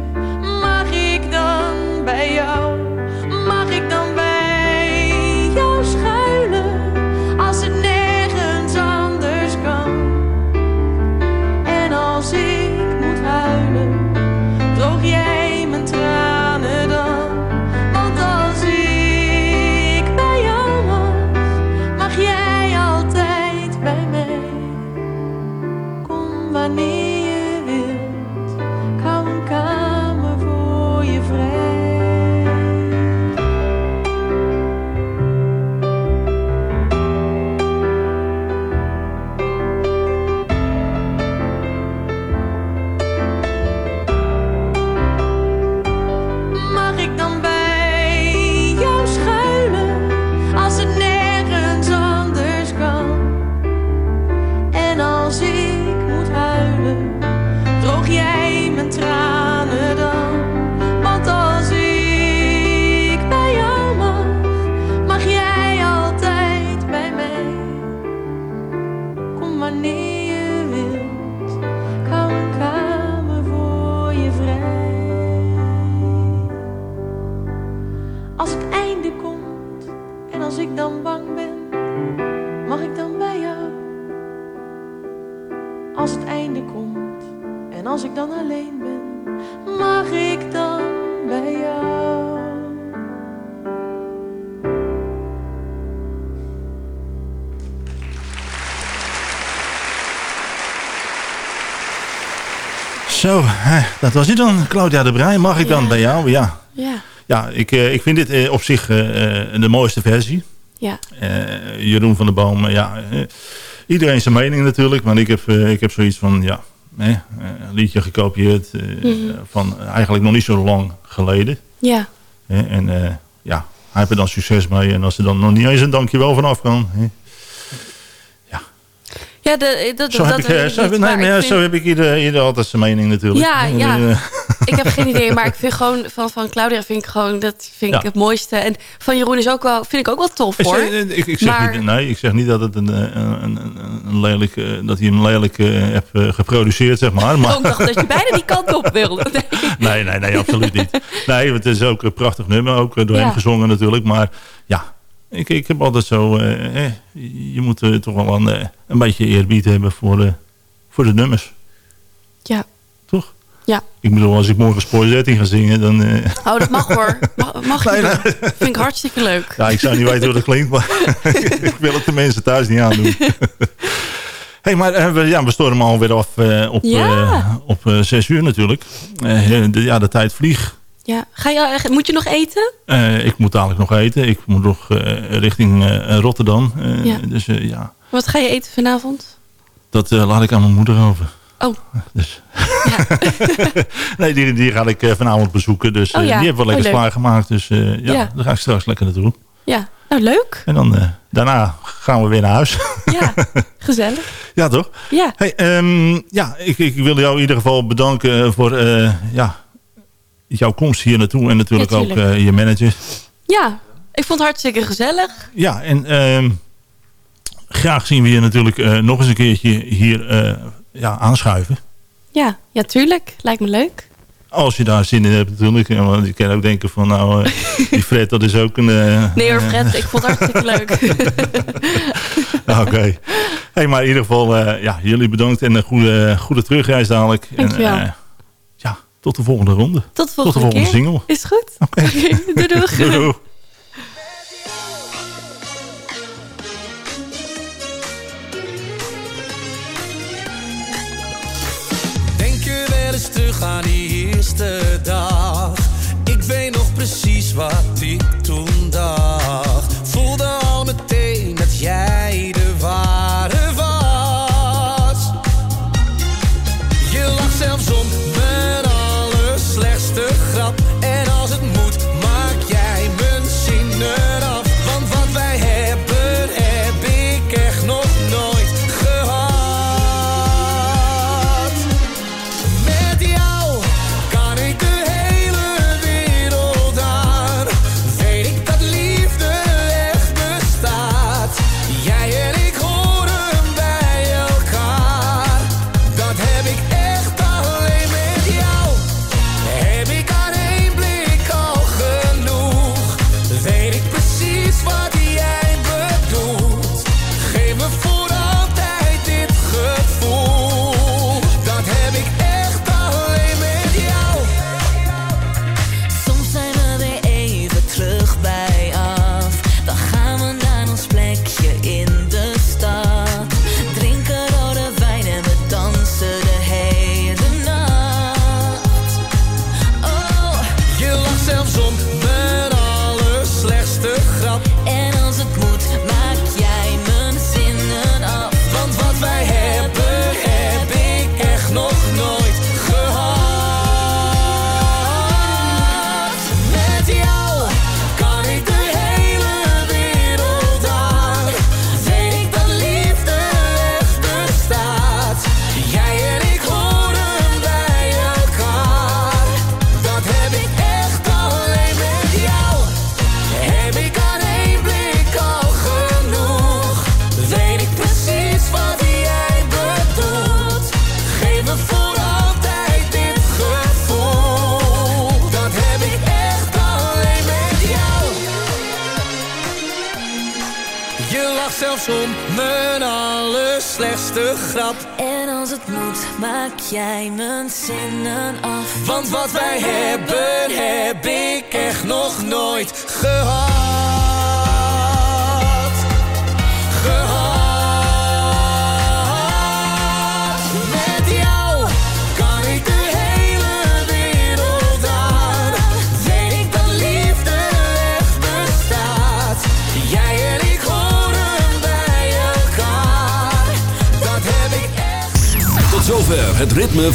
S4: Zo, hè, dat was het dan. Claudia de Breij, mag ik dan bij jou? Ja.
S8: Ja.
S4: Ja, ik, eh, ik vind dit eh, op zich eh, de mooiste versie.
S8: Ja.
S4: Jeroen van der Boom, ja, iedereen zijn mening natuurlijk. Maar ik heb, ik heb zoiets van, ja, een liedje gekopieerd
S8: Mhm.
S4: van eigenlijk nog niet zo lang geleden.
S8: Ja.
S4: En ja, hij heeft er dan succes mee. En als er dan nog niet eens een dankjewel vanaf kan.
S8: Ja, de, dat,
S4: Zo,
S8: dat
S4: heb ik,
S8: weet
S4: eh,
S8: ik
S4: zo,
S8: niet,
S4: nee,
S8: maar
S4: maar
S8: ik
S4: ja,
S8: vind-
S4: zo heb ik ieder, ieder altijd zijn mening natuurlijk.
S8: Ja, ja.
S4: eh, <laughs>
S8: Ik heb geen idee, maar ik vind gewoon van, van Claudia vind ik gewoon dat vind ik het mooiste. En van Jeroen is ook wel, vind ik ook wel tof hoor.
S4: eh, ik, ik zeg
S8: maar,
S4: niet, nee, ik zeg niet dat, het een, eh, een, een, een lelijk, eh, dat hij hem lelijk eh, heeft eh, geproduceerd, zeg maar. <laughs> maar
S8: ik dacht dat je bijna die kant op wilde. <laughs> Nee.
S4: nee, nee, absoluut niet. Nee, het is ook een prachtig nummer, ook eh, door
S8: Ja.
S4: hem gezongen natuurlijk. Maar ja, ik, ik heb altijd zo, eh, eh, je moet eh, toch wel een, eh, een beetje eerbied hebben voor, eh, voor de nummers.
S8: Ja.
S4: Toch?
S8: Ja.
S4: Ik bedoel, als ik morgen Spoor 13 ga zingen, dan... eh,
S8: Oh, dat mag hoor. Mag, mag je
S4: Nee.
S8: Vind ik hartstikke leuk.
S4: Ja, ik zou niet weten hoe dat klinkt, maar <laughs> ik wil het de mensen thuis niet aandoen. <laughs> hey, maar we, ja, we stormen alweer af op,
S8: Ja.
S4: op zes uur natuurlijk. Eh, de, ja, de tijd vliegt.
S8: Ja. Ga je, moet je nog eten?
S4: Eh, ik moet dadelijk nog eten. Ik moet nog eh, richting eh, Rotterdam. Eh,
S8: Ja.
S4: Dus eh, ja,
S8: Wat ga je eten vanavond?
S4: dat eh, laat ik aan mijn moeder over.
S8: Oh. <laughs>
S4: Dus. <laughs> nee, die, die ga ik eh, vanavond bezoeken. Dus
S8: Oh
S4: eh,
S8: ja.
S4: die hebben we
S8: Oh,
S4: lekker
S8: leuk.
S4: klaargemaakt. Dus eh, ja,
S8: Ja.
S4: daar ga ik straks lekker naartoe.
S8: Ja. Nou, leuk.
S4: En dan eh, daarna gaan we weer naar huis.
S8: Ja. <laughs> Gezellig.
S4: Ja, toch?
S8: Ja.
S4: Hey, ehm, ja, ik, ik wil jou in ieder geval bedanken voor eh, ja, jouw komst hier naartoe. En natuurlijk ook eh, je manager.
S8: Ja. Ik vond het hartstikke gezellig.
S4: Ja, en ehm, graag zien we je natuurlijk eh, nog eens een keertje hier eh, ja, aanschuiven.
S8: Ja, ja, tuurlijk. Lijkt me leuk.
S4: Als je daar zin in hebt natuurlijk. Want je kan ook denken van nou, die Fred dat is ook een...
S8: Nee hoor, Fred. Ik vond het hartstikke leuk. <laughs>
S4: Oké. Hey, maar in ieder geval, ja, jullie bedankt en een goede, goede terugreis dadelijk.
S8: Dankjewel.
S4: En, ja, tot de volgende ronde.
S8: Tot de volgende,
S4: volgende
S8: keer.
S4: single.
S8: Is goed? <laughs> Oké, doei doeg.
S4: Doei, doei.
S1: Denk je wel eens terug aan die eerste dag? Ik weet nog precies wat ik toen